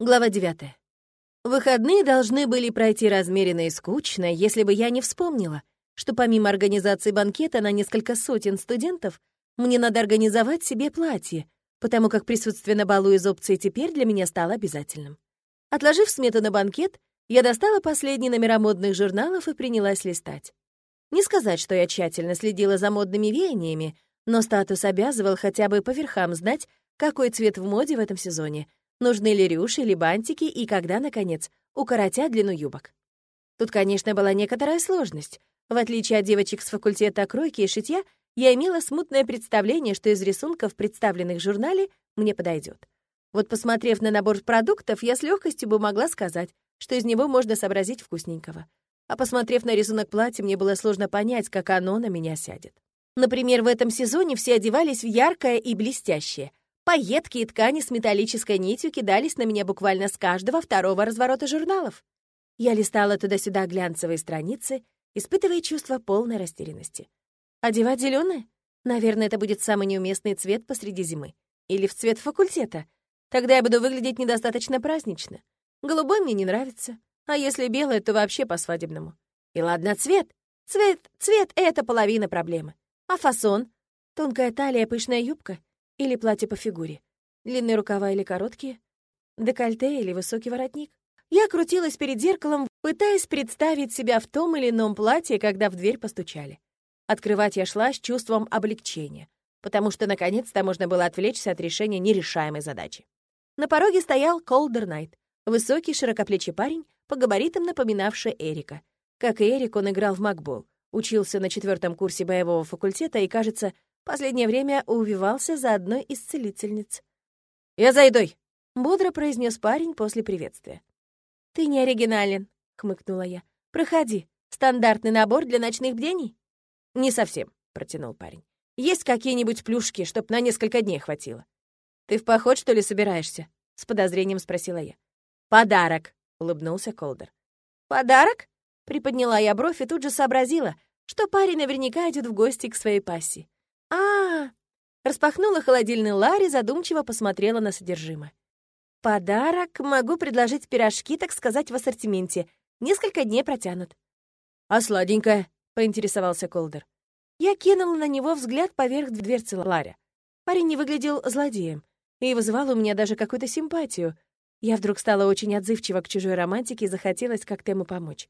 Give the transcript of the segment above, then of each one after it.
Глава 9. Выходные должны были пройти размеренно и скучно, если бы я не вспомнила, что помимо организации банкета на несколько сотен студентов, мне надо организовать себе платье, потому как присутствие на балу из опции теперь для меня стало обязательным. Отложив смету на банкет, я достала последние номера модных журналов и принялась листать. Не сказать, что я тщательно следила за модными веяниями, но статус обязывал хотя бы по верхам знать, какой цвет в моде в этом сезоне — нужны ли рюши или бантики и когда, наконец, укоротят длину юбок. Тут, конечно, была некоторая сложность. В отличие от девочек с факультета кройки и шитья, я имела смутное представление, что из рисунков, представленных в журнале, мне подойдет. Вот посмотрев на набор продуктов, я с легкостью бы могла сказать, что из него можно сообразить вкусненького. А посмотрев на рисунок платья, мне было сложно понять, как оно на меня сядет. Например, в этом сезоне все одевались в яркое и блестящее, Пайетки и ткани с металлической нитью кидались на меня буквально с каждого второго разворота журналов. Я листала туда-сюда глянцевые страницы, испытывая чувство полной растерянности. Одевать зеленое? Наверное, это будет самый неуместный цвет посреди зимы. Или в цвет факультета. Тогда я буду выглядеть недостаточно празднично. Голубой мне не нравится. А если белое, то вообще по-свадебному. И ладно, цвет. Цвет, цвет — это половина проблемы. А фасон? Тонкая талия, пышная юбка. Или платье по фигуре? Длинные рукава или короткие? Декольте или высокий воротник? Я крутилась перед зеркалом, пытаясь представить себя в том или ином платье, когда в дверь постучали. Открывать я шла с чувством облегчения, потому что наконец-то можно было отвлечься от решения нерешаемой задачи. На пороге стоял Колдер Найт, высокий широкоплечий парень, по габаритам напоминавший Эрика. Как и Эрик, он играл в макбол, учился на четвертом курсе боевого факультета и, кажется, Последнее время увивался за одной из целительниц. «Я за едой!» — бодро произнес парень после приветствия. «Ты не оригинален», — хмыкнула я. «Проходи. Стандартный набор для ночных бдений?» «Не совсем», — протянул парень. «Есть какие-нибудь плюшки, чтоб на несколько дней хватило?» «Ты в поход, что ли, собираешься?» — с подозрением спросила я. «Подарок», — улыбнулся Колдер. «Подарок?» — приподняла я бровь и тут же сообразила, что парень наверняка идет в гости к своей пассии а, Распахнула холодильный ларь задумчиво посмотрела на содержимое. «Подарок могу предложить пирожки, так сказать, в ассортименте. Несколько дней протянут». «А сладенькое?» — поинтересовался Колдер. Я кинула на него взгляд поверх дверцы ларя. Парень не выглядел злодеем и вызывал у меня даже какую-то симпатию. Я вдруг стала очень отзывчива к чужой романтике и захотелось как-то ему помочь.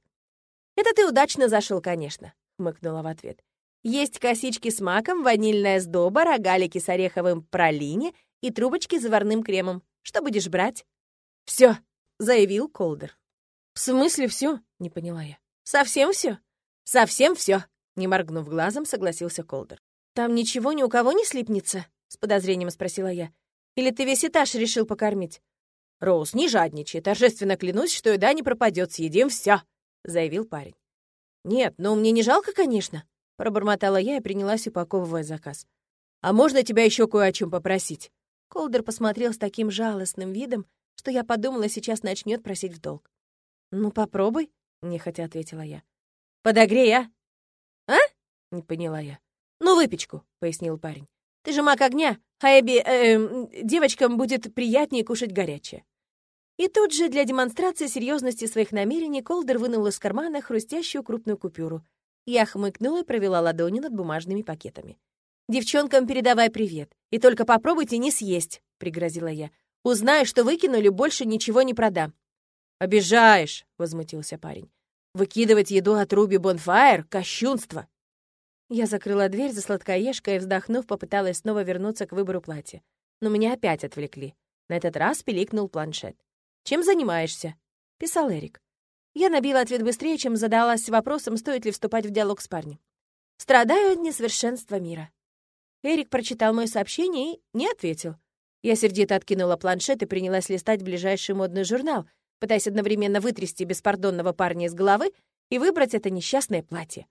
«Это ты удачно зашел, конечно», — хмыкнула в ответ. Есть косички с маком, ванильная сдоба, рогалики с ореховым пролине и трубочки с заварным кремом. Что будешь брать?» «Всё», — заявил Колдер. «В смысле всё?» — не поняла я. «Совсем всё?» «Совсем всё», — не моргнув глазом, согласился Колдер. «Там ничего ни у кого не слипнется?» — с подозрением спросила я. «Или ты весь этаж решил покормить?» «Роуз, не жадничай, торжественно клянусь, что еда не пропадет, съедим всё», — заявил парень. «Нет, ну мне не жалко, конечно», Пробормотала я и принялась упаковывать заказ. «А можно тебя еще кое о чем попросить?» Колдер посмотрел с таким жалостным видом, что я подумала, сейчас начнет просить в долг. «Ну, попробуй», — нехотя ответила я. «Подогрей, а?» «А?» — не поняла я. «Ну, выпечку», — пояснил парень. «Ты же маг огня, а Эбби, э, девочкам будет приятнее кушать горячее». И тут же для демонстрации серьезности своих намерений Колдер вынул из кармана хрустящую крупную купюру — я хмыкнула и провела ладони над бумажными пакетами. «Девчонкам передавай привет. И только попробуйте не съесть», — пригрозила я. «Узнаю, что выкинули, больше ничего не продам». «Обижаешь», — возмутился парень. «Выкидывать еду от Руби Бонфайр — кощунство». Я закрыла дверь за сладкоежкой и, вздохнув, попыталась снова вернуться к выбору платья. Но меня опять отвлекли. На этот раз пиликнул планшет. «Чем занимаешься?» — писал Эрик. Я набила ответ быстрее, чем задалась вопросом, стоит ли вступать в диалог с парнем. «Страдаю от несовершенства мира». Эрик прочитал мое сообщение и не ответил. Я сердито откинула планшет и принялась листать ближайший модный журнал, пытаясь одновременно вытрясти беспардонного парня из головы и выбрать это несчастное платье.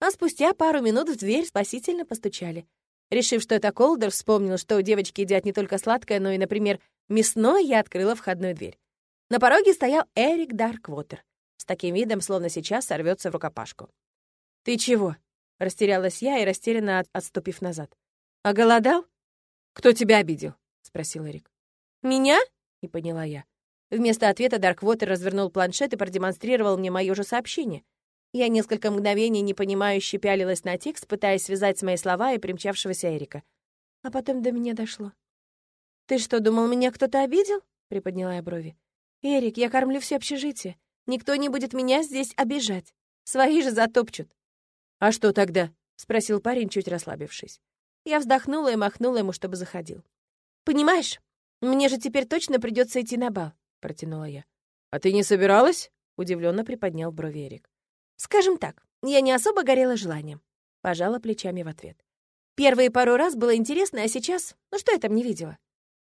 А спустя пару минут в дверь спасительно постучали. Решив, что это Колдер, вспомнил, что у девочки едят не только сладкое, но и, например, мясное, я открыла входную дверь. На пороге стоял Эрик Дарквотер с таким видом, словно сейчас сорвется в рукопашку. «Ты чего?» — растерялась я и растерянно отступив назад. «А голодал?» «Кто тебя обидел?» — спросил Эрик. «Меня?» — не поняла я. Вместо ответа Дарквотер развернул планшет и продемонстрировал мне мое же сообщение. Я несколько мгновений непонимающе пялилась на текст, пытаясь связать с мои слова и примчавшегося Эрика. А потом до меня дошло. «Ты что, думал, меня кто-то обидел?» — приподняла я брови. «Эрик, я кормлю все общежитие. Никто не будет меня здесь обижать. Свои же затопчут». «А что тогда?» — спросил парень, чуть расслабившись. Я вздохнула и махнула ему, чтобы заходил. «Понимаешь, мне же теперь точно придется идти на бал», — протянула я. «А ты не собиралась?» — удивленно приподнял брови Эрик. Скажем так, я не особо горела желанием. Пожала плечами в ответ. Первые пару раз было интересно, а сейчас... Ну что я там не видела?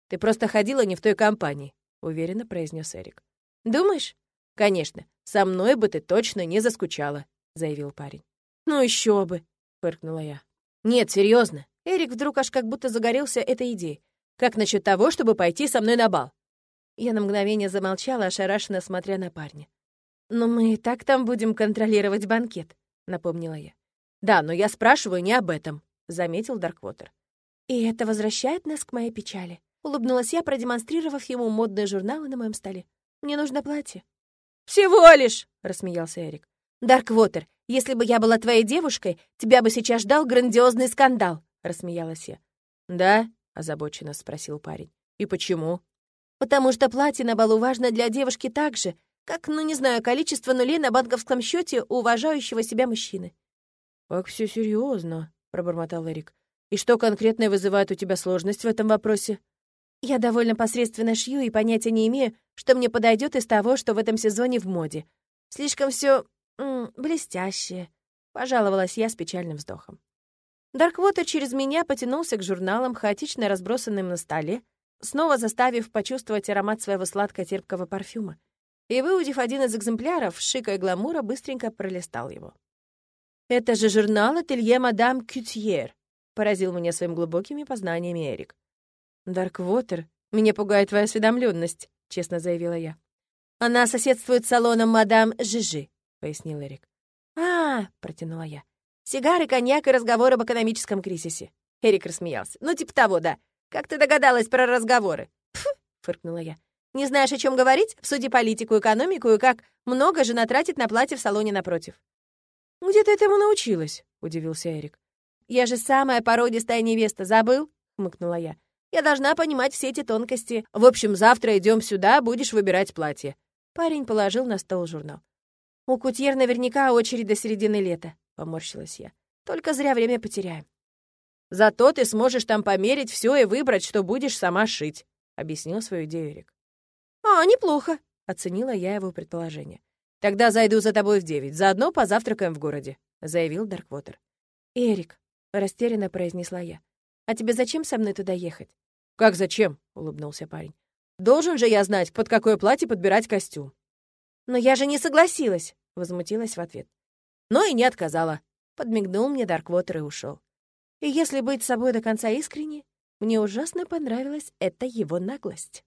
Ты просто ходила не в той компании, уверенно произнес Эрик. Думаешь? Конечно, со мной бы ты точно не заскучала, заявил парень. Ну еще бы, фыркнула я. Нет, серьезно. Эрик вдруг аж как будто загорелся этой идеей. Как насчет того, чтобы пойти со мной на бал? Я на мгновение замолчала, ошарашенно смотря на парня. «Но мы и так там будем контролировать банкет», — напомнила я. «Да, но я спрашиваю не об этом», — заметил Дарквотер. «И это возвращает нас к моей печали», — улыбнулась я, продемонстрировав ему модные журналы на моем столе. «Мне нужно платье». «Всего лишь!» — рассмеялся Эрик. «Дарквотер, если бы я была твоей девушкой, тебя бы сейчас ждал грандиозный скандал», — рассмеялась я. «Да?» — озабоченно спросил парень. «И почему?» «Потому что платье на балу важно для девушки так же, как, ну не знаю, количество нулей на банковском счете у уважающего себя мужчины. «Как все серьезно, пробормотал Эрик. «И что конкретно вызывает у тебя сложность в этом вопросе?» «Я довольно посредственно шью и понятия не имею, что мне подойдет из того, что в этом сезоне в моде. Слишком все блестящее», — пожаловалась я с печальным вздохом. Дарквотер через меня потянулся к журналам, хаотично разбросанным на столе, снова заставив почувствовать аромат своего сладко-терпкого парфюма и, выудив один из экземпляров, шика и гламура, быстренько пролистал его. «Это же журнал «Ателье мадам Кютьер», — поразил меня своими глубокими познаниями Эрик. «Дарквотер, меня пугает твоя осведомленность», — честно заявила я. «Она соседствует с салоном мадам Жижи», — пояснил Эрик. «А, — протянула я, — сигары, коньяк и разговор об экономическом кризисе». Эрик рассмеялся. «Ну, типа того, да. Как ты догадалась про разговоры?» «Пф!» — фыркнула я. Не знаешь, о чем говорить? Суди политику, экономику и как много жена тратит на платье в салоне напротив». «Где ты этому научилась?» — удивился Эрик. «Я же самая породистая невеста, забыл?» — хмыкнула я. «Я должна понимать все эти тонкости. В общем, завтра идем сюда, будешь выбирать платье». Парень положил на стол журнал. «У кутьер наверняка очередь до середины лета», — поморщилась я. «Только зря время потеряем». «Зато ты сможешь там померить все и выбрать, что будешь сама шить», — объяснил свою идею Эрик. «А, неплохо», — оценила я его предположение. «Тогда зайду за тобой в девять, заодно позавтракаем в городе», — заявил Дарквотер. «Эрик», — растерянно произнесла я, «а тебе зачем со мной туда ехать?» «Как зачем?» — улыбнулся парень. «Должен же я знать, под какое платье подбирать костюм». «Но я же не согласилась», — возмутилась в ответ. «Но и не отказала», — подмигнул мне Дарквотер и ушел. И если быть собой до конца искренне, мне ужасно понравилась эта его наглость.